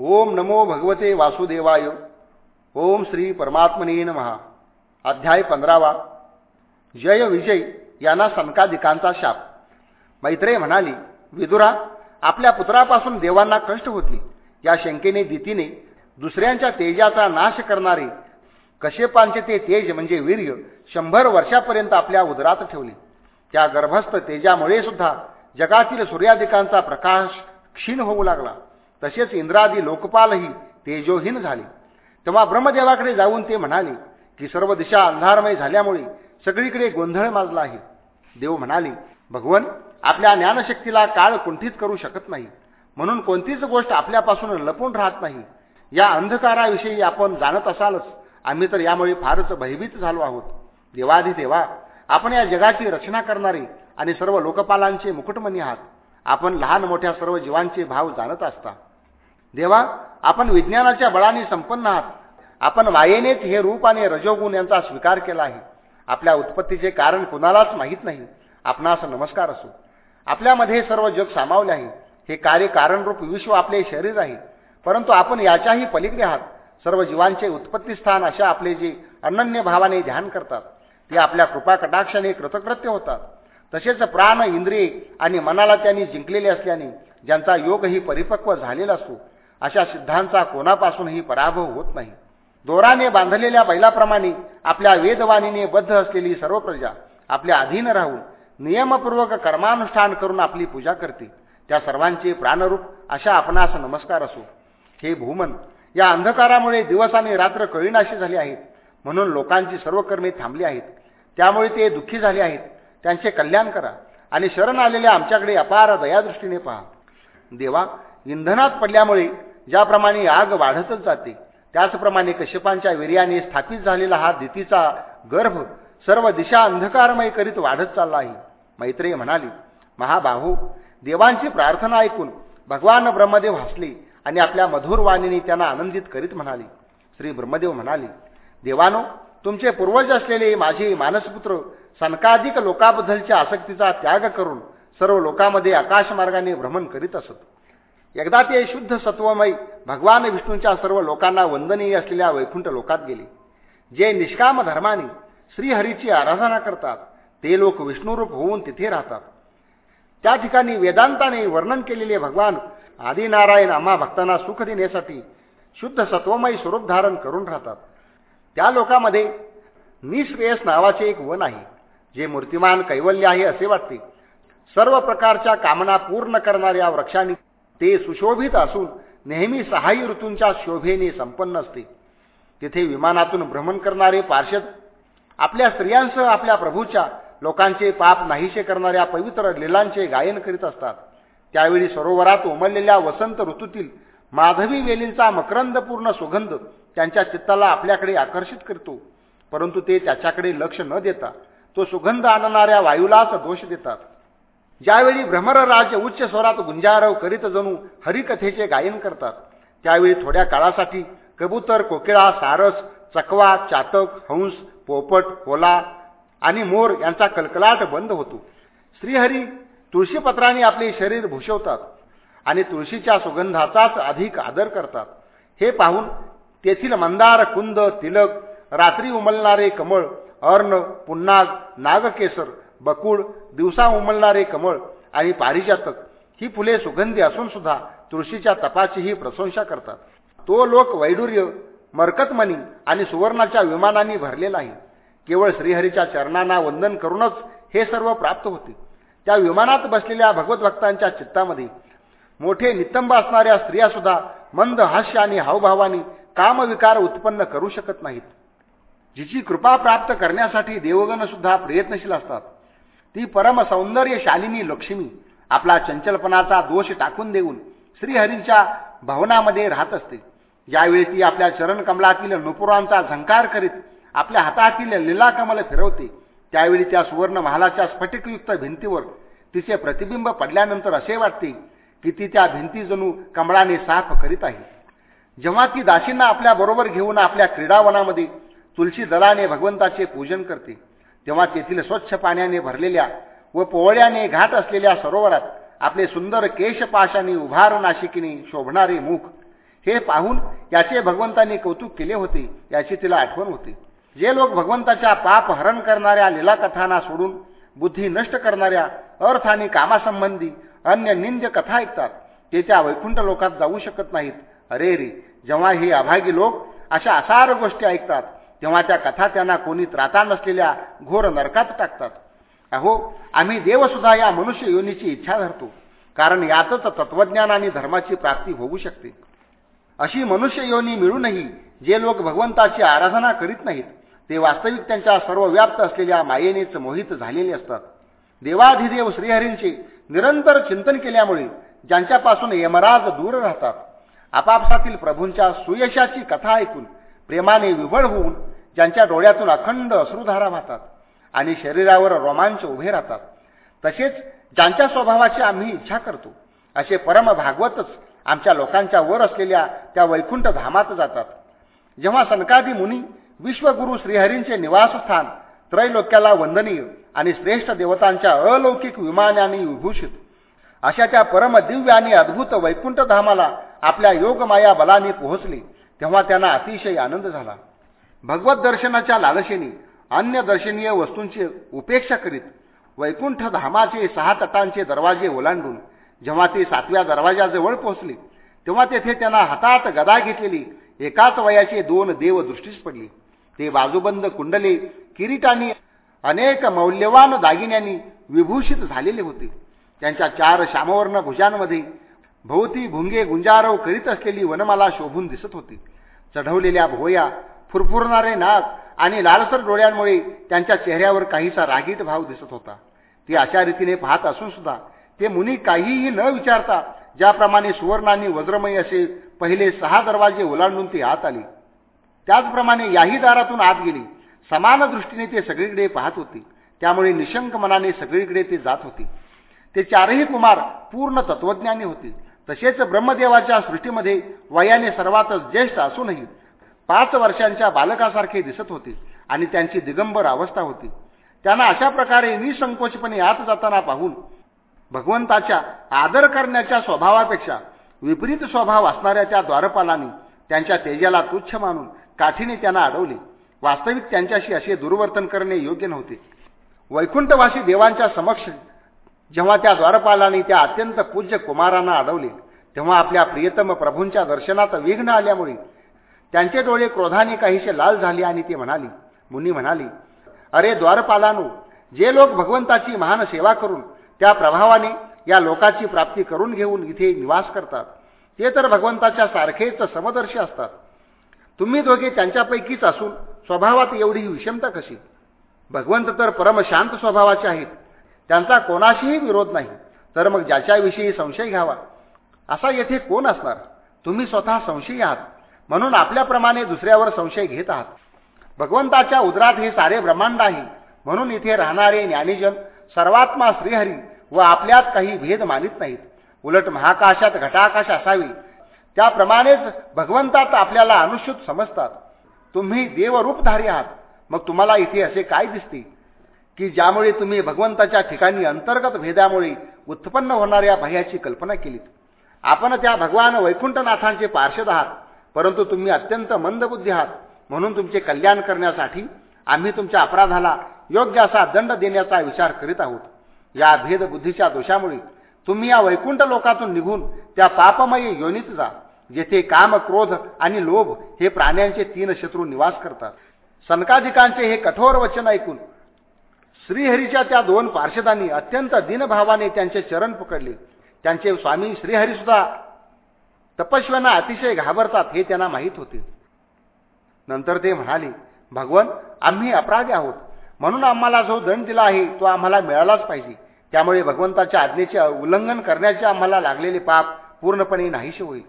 ओम नमो भगवते वासुदेवाय. ओम श्री परमात्मने महा अध्याय पंधरावा. जय विजय यांना सनकादिकांचा शाप. मैत्रेय म्हणाली विदुरा आपल्या पुत्रापासून देवांना कष्ट होती या शंकेने दितीने दुसऱ्यांच्या तेजाचा नाश करणारे कशेपांचे ते तेज म्हणजे वीर्य शंभर वर्षापर्यंत आपल्या उदरात ठेवले. त्या गर्भस्थ तेजामुळे सुद्धा जगातील सूर्यादिकांचा प्रकाश क्षीण होऊ लागला. तसेच इंद्रादी लोकपालही तेजोहीन झाले. तेव्हा ब्रह्मदेवाकडे जाऊन ते म्हणाले की सर्व दिशा अंधारमय झाल्यामुळे सगळीकडे गोंधळ माजला आहे. देव म्हणाले भगवन आपल्या ज्ञानशक्तीला काळ कुंठित करू शकत नाही. म्हणून कोणतीच गोष्ट आपल्यापासून लपून राहत नाही. या अंधकाराविषयी आपण जाणत असालच. आम्ही तर यामुळे फारच भयभीत झालो आहोत. देवाधी देवा आपण या जगाची रचना करणारे आणि सर्व लोकपालांचे मुकुटमणी आहात. आपण लहान मोठ्या सर्व जीवांचे भाव जाणत असता. देवा आपण विज्ञानाच्या बळाने संपन्न आहात. आपण वायेनेच हे रूप आणि रजोगुण यांचा स्वीकार केला आहे. आपल्या उत्पत्तीचे कारण कुणालाच माहीत नाही. आपणास नमस्कार असो. आपल्यामध्ये सर्व जग सामावले आहे. हे कार्य कारणरूप विश्व आपले शरीर आहे. परंतु आपण याच्याही पलीकडे आहात. सर्व जीवांचे उत्पत्तीस्थान अशा आपले जे अनन्य भावाने ध्यान करतात ते आपल्या कृपा कटाक्षाने कृतकृत्य होतात. तसेच प्राण इंद्रिये आणि मनाला त्यांनी जिंकलेले असल्याने ज्यांचा योगही परिपक्व झालेला असतो अशा सिद्धांचा कोणापासूनही पराभव होत नाही. दोराने बांधलेल्या बैलाप्रमाणे आपल्या वेदवाणीने बद्ध असलेली सर्व प्रजा आपल्या अधीन राहून नियमपूर्वक कर्मानुष्ठान करून आपली पूजा करते. त्या सर्वांचे प्राणरूप अशा आपणास नमस्कार असो. हे भूमन या अंधकारामुळे दिवस आणि रात्र कळीनाशी झाली आहेत. म्हणून लोकांची सर्व कर्मे थांबली आहेत. त्यामुळे ते दुःखी झाले आहेत. त्यांचे कल्याण करा आणि शरण आलेल्या आमच्याकडे अपार दयादृष्टीने पहा. देवा इंधनात पडल्यामुळे ज्याप्रमाणे आग वाढतच जाते त्याचप्रमाणे कश्यपांच्या वीर्याने स्थापित झालेला हा दितीचा गर्भ सर्व दिशा अंधकारमय करीत वाढत चालला आहे. मैत्रेय म्हणाली महाबाहू देवांची प्रार्थना ऐकून भगवान ब्रह्मदेव हसले आणि आपल्या मधुर वाणीने त्यांना आनंदित करीत म्हणाले. श्री ब्रह्मदेव म्हणाले देवानो तुमचे पूर्वज असलेले माझे मानसपुत्र सनकाधिक लोकाबद्दलच्या आसक्तीचा त्याग करून सर्व लोकांमध्ये आकाशमार्गाने भ्रमण करीत असत. एकदा ते शुद्ध सत्वमयी भगवान विष्णूंच्या सर्व लोकांना वंदनीय असलेल्या वैकुंठ लोकात गेले. जे निष्काम धर्माने श्रीहरीची आराधना करतात ते लोक विष्णुरूप होऊन तिथे राहतात. त्या ठिकाणी वेदांताने वर्णन केलेले भगवान आदिनारायण आम्हा भक्तांना सुख देण्यासाठी शुद्ध सत्वमयी स्वरूप धारण करून राहतात. त्या लोकांमध्ये निश्रेयस नावाचे एक वन आहे जे मूर्तिमान कैवल्य आहे असे वाटते. सर्व प्रकारच्या कामना पूर्ण करणाऱ्या वृक्षांनी ते सुशोभित असून नेहमी सहाय्य ऋतूंच्या शोभेने संपन्न असते. तिथे विमानातून भ्रमण करणारे पार्षद आपल्या स्त्रियांसह आपल्या प्रभूच्या लोकांचे पाप नाहीसे करणाऱ्या पवित्र लिलांचे गायन करीत असतात. त्यावेळी सरोवरात उमललेल्या वसंत ऋतूतील माधवी वेलींचा मकरंदपूर्ण सुगंध त्यांच्या चित्ताला आपल्याकडे आकर्षित करतो. परंतु ते त्याच्याकडे लक्ष न देता तो सुगंध आणणाऱ्या वायूलाच दोष देतात. ज्यावेळी भ्रमरराज उच्च स्वरात गुंजारव करीत जणू हरिकथेचे गायन करतात त्यावेळी थोड्या काळासाठी कबूतर कोकिळा सारस चकवा चातक हंस पोपट कोला आणि मोर यांचा कलकलाट बंद होतो. श्रीहरी तुळशीपत्राने आपले शरीर भूषवतात आणि तुळशीच्या सुगंधाचाच अधिक आदर करतात. हे पाहून तेथील मंदार कुंद तिलक रात्री उमलणारे कमळ अर्ण पुन्नाग नागकेसर बकुळ दिवसा उमलणारे कमळ आणि पारिजातक ही फुले सुगंधी असून सुद्धा तुळशीच्या तपाचीही प्रशंसा करतात. तो लोक वैडूर्य मरकतमणी आणि सुवर्णाच्या विमानांनी भरलेला आहे. केवळ श्रीहरीच्या चरणांना वंदन करूनच हे सर्व प्राप्त होते. त्या विमानात बसलेल्या भगवत भक्तांच्या चित्तामध्ये मोठे नितंब असणाऱ्या स्त्रिया सुद्धा मंद हास्य आणि हावभावानी कामविकार उत्पन्न करू शकत नाहीत. जिची कृपा प्राप्त करण्यासाठी देवगण सुद्धा प्रयत्नशील असतात. ती परम सौंदर्य शालिनी लक्ष्मी आपला चंचलपणाचा दोष टाकून देऊन श्रीहरींच्या भवनामध्ये राहत असते. ज्यावेळी ती आपल्या चरणकमलातील नुपुरांचा झंकार करीत आपल्या हातातील लीलाकमल फिरवते त्यावेळी त्या सुवर्ण महालाच्या स्फटिकयुक्त भिंतीवर तिचे प्रतिबिंब पडल्यानंतर असे वाटते की ती त्या भिंती जणू कमळाने साफ करीत आहे. जेव्हा ती दासींना आपल्या बरोबर घेऊन आपल्या क्रीडावनामध्ये तुलसी दलाने भगवंताचे पूजन करते तेव्हा तेथील स्वच्छ पाण्याने भरलेल्या व पोवळ्याने घाट असलेल्या सरोवरात आपले सुंदर केशपाशाने उभार नाशिकीने शोभणारे मुख हे पाहून याचे भगवंतांनी कौतुक केले होते याची तिला आठवण होती. जे लोक भगवंताच्या पाप हरण करणाऱ्या लीलाकथांना सोडून बुद्धी नष्ट करणाऱ्या अर्थ आणि कामासंबंधी अन्य निंद्य कथा ऐकतात ते त्या वैकुंठ लोकात जाऊ शकत नाहीत. अरे रे जेव्हा हे अभागी लोक अशा असार गोष्टी ऐकतात तेव्हा त्या कथा त्यांना कोणी त्राता नसलेल्या घोर नरकात टाकतात. अहो आम्ही देवसुद्धा या मनुष्य योनीची इच्छा धरतो. कारण यातच तत्वज्ञान आणि धर्माची प्राप्ती होऊ शकते. अशी मनुष्य योनी मिळूनही जे लोक भगवंताची आराधना करीत नाहीत ते वास्तविक त्यांच्या सर्व व्याप्त असलेल्या मायेनेच मोहित झालेले असतात. देवाधिदेव श्रीहरींचे निरंतर चिंतन केल्यामुळे ज्यांच्यापासून यमराज दूर राहतात आपापसातील प्रभूंच्या सुयशाची कथा ऐकून प्रेमाने विवळ होऊन ज्यांच्या डोळ्यातून अखंड अश्रुधारा वाहतात आणि शरीरावर रोमांच उभे राहतात. तसेच ज्यांच्या स्वभावाची आम्ही इच्छा करतो असे परम भागवतच आमच्या लोकांच्या वर असलेल्या त्या वैकुंठ धामात जातात. जेव्हा सनकादी मुनी विश्वगुरु श्रीहरींचे निवासस्थान त्रैलोक्याला वंदनीय आणि श्रेष्ठ देवतांच्या अलौकिक विमानाने विभूषित अशा त्या परम दिव्य आणि अद्भुत वैकुंठ धामाला आपल्या योगमाया बलाने पोहोचले तेव्हा त्यांना अतिशय आनंद झाला. भगवत दर्शनाच्या लालसेने अन्य दर्शनीय वस्तूंची उपेक्षा करीत वैकुंठ धामाचे सहा तटांचे दरवाजे ओलांडून जेव्हा ते सातव्या दरवाजाजवळ पोहोचले तेव्हा तेथे त्यांना हातात गदा घेतलेली एकाच वयाचे दोन देव दृष्टीस पडली. ते बाजूबंद कुंडले किरीटांनी अनेक मौल्यवान दागिन्यांनी विभूषित झालेले होते. त्यांच्या चार श्यामवर्ण भुजांमध्ये भोवती भुंगे गुंजारव करीत असलेली वनमाला शोभून दिसत होती. चढवलेल्या भोया फुरफुरणारे नाक आणि लालसर डोळ्यांमुळे त्यांच्या चेहऱ्यावर काहीसा रागीट भाव दिसत होता. ती अशा रीतीने पाहत असून सुद्धा ते मुनी काहीही न विचारता ज्याप्रमाणे सुवर्णांनी वज्रमयी असे पहिले सहा दरवाजे ओलांडून ती आत आली. त्याचप्रमाणे याही दारातून आत गेली. समान दृष्टीने ते सगळीकडे पाहत होते. त्यामुळे निशंक मनाने सगळीकडे ते जात होते. ते चारही कुमार पूर्ण तत्वज्ञानी होते. तसेच ब्रह्मदेवाच्या सृष्टीमध्ये वयाने सर्वातच ज्येष्ठ असूनही पाच वर्षांच्या बालकासारखे दिसत होते आणि त्यांची दिगंबर अवस्था होती. त्यांना अशा प्रकारे निसंकोचपणे आत जाताना पाहून भगवंताच्या आदर करण्याच्या स्वभावापेक्षा विपरीत स्वभाव असणाऱ्या त्या द्वारपालांनी त्यांच्या तेजाला तुच्छ मानून काठीने त्यांना अडवले. वास्तविक त्यांच्याशी असे दुर्वर्तन करणे योग्य नव्हते. वैकुंठवासी देवांच्या समक्ष जेव्हा त्या द्वारपालांनी त्या अत्यंत पूज्य कुमारांना अडवले तेव्हा आपल्या प्रियतम प्रभूंच्या दर्शनात विघ्न आल्यामुळे त्यांचे डोळे क्रोधाने काहीसे लाल झाले आणि ते म्हणाली मुनी म्हणाली अरे द्वारपालानो जे लोक भगवंताची महान सेवा करून त्या प्रभावाने या लोकाची प्राप्ती करून घेऊन इथे निवास करतात ते तर भगवंताच्या सारखेच समदर्शी असतात. तुम्ही दोघे त्यांच्यापैकीच असून स्वभावात एवढी विषमता कशी? भगवंत तर परमशांत स्वभावाचे आहेत त्यांचा कोणाशीही विरोध नाही तर मग ज्याच्याविषयी संशय घ्यावा? असा येथे कोण असणार? तुम्ही स्वतः संशयी आहात. म्हणून आपल्याप्रमाणे दुसऱ्यावर संशय घेत आहात. भगवंताच्या उदरात हे सारे ब्रह्मांड आहे. म्हणून इथे राहणारे ज्ञानीजन सर्वात्मा श्रीहरी व आपल्यात काही भेद मानित नाहीत. उलट महाकाशात घटाकाश असावी. त्याप्रमाणेच भगवंतात आपल्याला अनुसूत समजतात. तुम्ही देवरूपधारी आहात. मग तुम्हाला इथे असे काय दिसते? की ज्यामुळे तुम्ही भगवंताच्या ठिकाणी अंतर्गत भेदामुळे उत्पन्न होणाऱ्या भयाची कल्पना केलीत. आपण त्या भगवान वैकुंठनाथांचे पार्श्वद आहात. परंतु तुम्ही अत्यंत मंदबुद्धी आहात. म्हणून तुमचे कल्याण करण्यासाठी आम्ही तुमच्या अपराधाला योग्य असा दंड देण्याचा विचार करीत आहोत. या भेदबुद्धीच्या दोषामुळे तुम्ही या वैकुंठ लोकातून निघून त्या पापमयी योनीत जा जेथे काम क्रोध आणि लोभ हे प्राण्यांचे तीन शत्रू निवास करतात. सनकाधिकांचे हे कठोर वचन ऐकून श्रीहरीच्या त्या दोन पार्षदांनी अत्यंत दिनभावाने त्यांचे चरण पकडले त्यांचे स्वामी श्रीहरीसुद्धा तपस्व्यांना अतिशय घाबरतात हे त्यांना माहीत होते. नंतर ते म्हणाले भगवन आम्ही अपराधी आहोत. म्हणून आम्हाला जो दंड दिला आहे तो आम्हाला मिळालाच पाहिजे. त्यामुळे भगवंताच्या आज्ञेचे उल्लंघन करण्याचे आम्हाला लागलेले पाप पूर्णपणे नाहीसे होईल.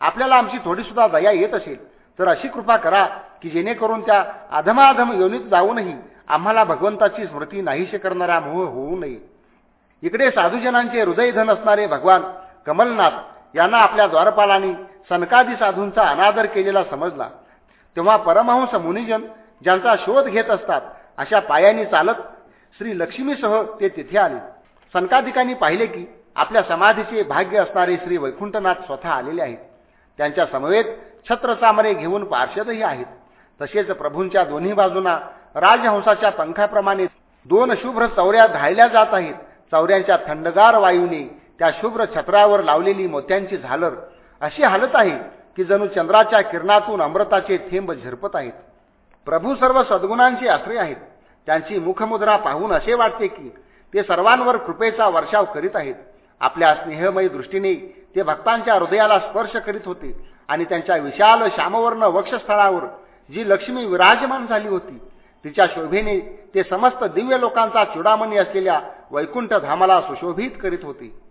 आपल्याला आमची थोडीसुद्धा दया येत असेल तर अशी कृपा करा की जेणेकरून त्या अधमाधम योनीत जाऊनही आम्हाला भगवंताची स्मृती नाहीसे करणारा मोह होऊ नये. इकडे साधूजनांचे हृदयधन असणारे भगवान कमलनाथ यांना आपल्या द्वारपालांनी सनकादी साधूंचा अनादर केलेला समजला. तेव्हा परमहंस मुनिजन ज्यांचा शोध घेत असतात अशा पायांनी चालत श्री लक्ष्मीसह ते तिथे आले. सनकाधिकांनी पाहिले की आपल्या समाधीचे भाग्य असणारे श्री वैकुंठनाथ स्वतः आलेले आहेत. त्यांच्या समवेत छत्रचामरे घेऊन पार्षदही आहेत. तसेच प्रभूंच्या दोन्ही बाजूंना राजहंसाच्या पंखाप्रमाणे दोन शुभ्र चौऱ्या धायल्या जात आहेत. चौऱ्यांच्या थंडगार वायूने त्या शुभ्र छत्रावर लावलेली मोत्यांची झालर अशी हालत आहे की जणू चंद्राच्या किरणातून अमृताचे थेंब झिरपत आहेत. प्रभू सर्व सद्गुणांचे आश्रय आहेत. त्यांची मुखमुद्रा पाहून असे वाटते की ते सर्वांवर कृपेचा वर्षाव करीत आहेत. आपल्या स्नेहमयी दृष्टीने ते भक्तांच्या हृदयाला स्पर्श करीत होते आणि त्यांच्या विशाल श्यामवर्ण वक्षस्थळावर जी लक्ष्मी विराजमान झाली होती तिच्या शोभेने ते समस्त दिव्य लोकांचा चुडामणी असलेल्या वैकुंठ धामाला सुशोभित करीत होते.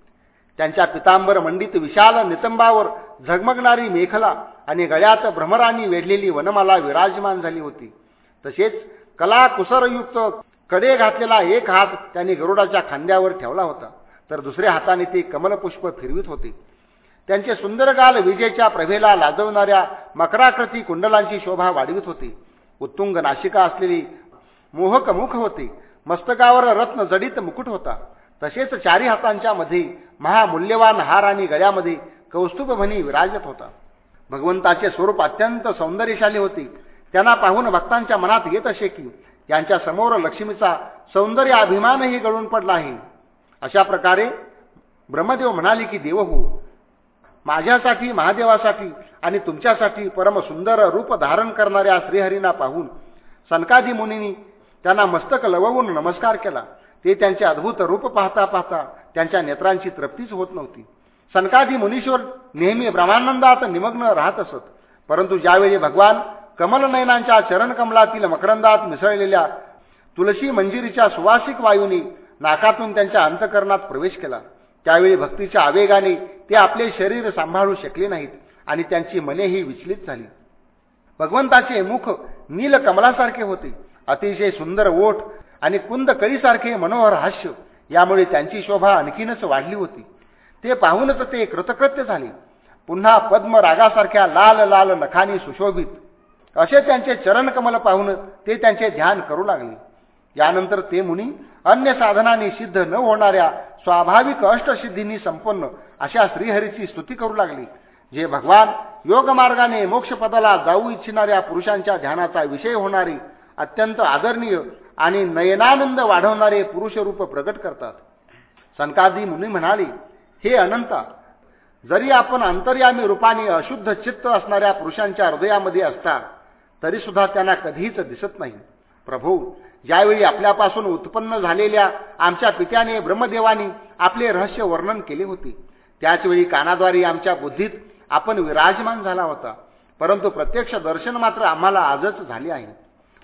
त्यांच्या पितांबर मंडित विशाल नितंबावर झगमगणारी मेखला आणि गळ्यात भ्रमरांनी वेढलेली वनमाला विराजमान झाली होती. तसेच कला कुसरयुक्त कडे घातलेला एक हात त्यांनी गरुडाच्या खांद्यावर ठेवला होता. तर दुसऱ्या हाताने ते कमलपुष्प फिरवित होते. त्यांचे सुंदर गाल विजेच्या प्रभेला लाजवणाऱ्या मकराकृती कुंडलांची शोभा वाढवित होती. उत्तुंग नाशिका असलेली मोहकमुख होते. मस्तकावर रत्न जडित मुकुट होता. तसेच चारी हातांच्या मध्ये महामूल्यवान हार आणि गळ्यामध्ये कौस्तुभभनी विराजत होता. भगवंताचे स्वरूप अत्यंत सौंदर्यशाली होते. त्यांना पाहून भक्तांच्या मनात येत असे की यांच्या समोर लक्ष्मीचा सौंदर्य अभिमानही गळून पडला आहे. अशा प्रकारे ब्रह्मदेव म्हणाले की देवहू हो, माझ्यासाठी महादेवासाठी आणि तुमच्यासाठी परम सुंदर रूप धारण करणाऱ्या श्रीहरींना पाहून सनकादी मुनींनी त्यांना मस्तक लवून नमस्कार केला. ते त्यांचे अद्भुत रूप पाहता पाहता त्यांच्या नेत्रांची तृप्तीच होत नव्हती. सनकाधी मुनीश्वर नेहमी ब्रह्मानंदात निमग्न राहत असत. परंतु ज्यावेळी भगवान कमलनयनांच्या चरणकमलातील मकरंदात मिसळलेल्या तुलसी मंजिरीच्या सुवासिक वायूने नाकातून त्यांच्या अंतकरणात प्रवेश केला. त्यावेळी भक्तीच्या आवेगाने ते आपले शरीर सांभाळू शकले नाहीत आणि त्यांची मनेही विचलित झाली. भगवंताचे मुख नील कमलासारखे होते. अतिशय सुंदर ओठ आणि कुंद कळीसारखे मनोहर हास्य यामुळे त्यांची शोभा आणखीनच वाढली होती. ते पाहूनच ते कृतकृत्य झाले. पुन्हा पद्म रागासारख्या लाल लाल नखानी सुशोभित. असे त्यांचे चरणकमल पाहून ते त्यांचे ध्यान करू लागले. यानंतर ते मुनी अन्य साधनांनी सिद्ध न होणाऱ्या स्वाभाविक अष्टसिद्धींनी संपन्न अशा श्रीहरीची स्तुती करू लागली जे भगवान योगमार्गाने मोक्षपदाला जाऊ इच्छिणाऱ्या पुरुषांच्या ध्यानाचा विषय होणारे अत्यंत आदरणीय आणि नयनानंद वाढवणारे पुरुष रूप प्रकट करतात. संकादी मुनी म्हणाले हे अनंता जरी आपण अंतर्यामी रूपाने अशुद्ध चित्त असणाऱ्या पुरुषांच्या हृदयामध्ये असता तरी सुद्धा त्यांना कधीच दिसत नाही. प्रभू ज्यावेळी आपल्यापासून उत्पन्न झालेल्या आमच्या पित्याने ब्रह्मदेवानी आपले रहस्य वर्णन केले होते त्याचवेळी कानाद्वारे आमच्या बुद्धीत आपण विराजमान झाला होता. परंतु प्रत्यक्ष दर्शन मात्र आम्हाला आजच झाले आहे.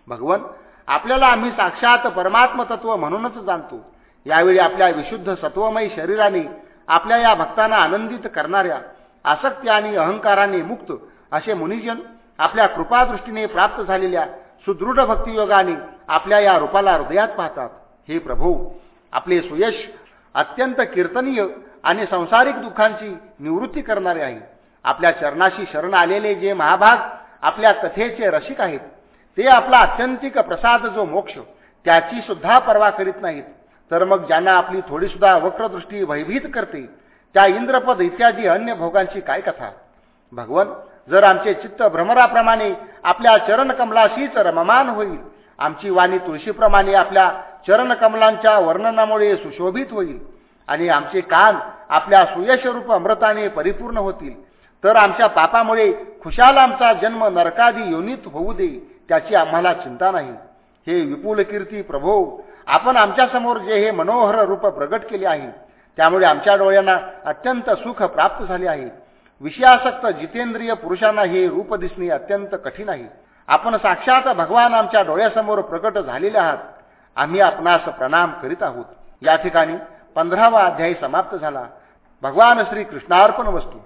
भगवन आपल्याला आम्ही साक्षात परमात्म तत्व म्हणूनच जाणतो. यावेळी आपल्या विशुद्ध सत्वमयी शरीराने आपल्या या भक्तांना आनंदित करणाऱ्या आसक्ती आणि अहंकाराने मुक्त असे मुनिजन आपल्या कृपादृष्टीने प्राप्त झालेल्या सुदृढ भक्तियोगाने आपल्या या रूपाला हृदयात पाहतात. हे प्रभू आपले सुयश अत्यंत कीर्तनीय आणि संसारिक दुःखांची निवृत्ती करणारे आहे. आपल्या चरणाशी शरण आलेले जे महाभाग आपल्या कथेचे रसिक आहेत ते आपला अत्यंतिक प्रसाद जो मोक्ष त्याची सुद्धा पर्वा करीत नाहीत. तर मग ज्यांना आपली थोडीसुद्धा वक्रदृष्टी भयभीत करते त्या इंद्रपद इत्यादी अन्य भोगांची काय कथा? भगवन जर आमचे चित्त भ्रमराप्रमाणे आपल्या चरणकमलाशीच रममान होईल आमची वाणी तुळशीप्रमाणे आपल्या चरणकमलांच्या वर्णनामुळे सुशोभित होईल आणि आमचे कान आपल्या सुयशरूप अमृताने परिपूर्ण होतील तर आमच्या पापामुळे खुशाल आमचा जन्म नरकादी योनीत होऊ दे त्याची आम्हाला चिंता नाही. हे विपुल कीर्ती प्रभो. आपण आमच्यासमोर जे हे मनोहर रूप प्रगट केले आहे त्यामुळे आमच्या डोळ्यांना अत्यंत सुख प्राप्त झाले आहे. विषयासक्त जितेंद्रिय पुरुषांना हे रूप दिसणे अत्यंत कठीण आहे. आपण साक्षात भगवान आमच्या डोळ्यासमोर प्रकट झालेले आहात. आम्ही आपणास प्रणाम करीत आहोत. या ठिकाणी पंधरावा अध्यायी समाप्त झाला. भगवान श्री कृष्णार्पण वस्तू.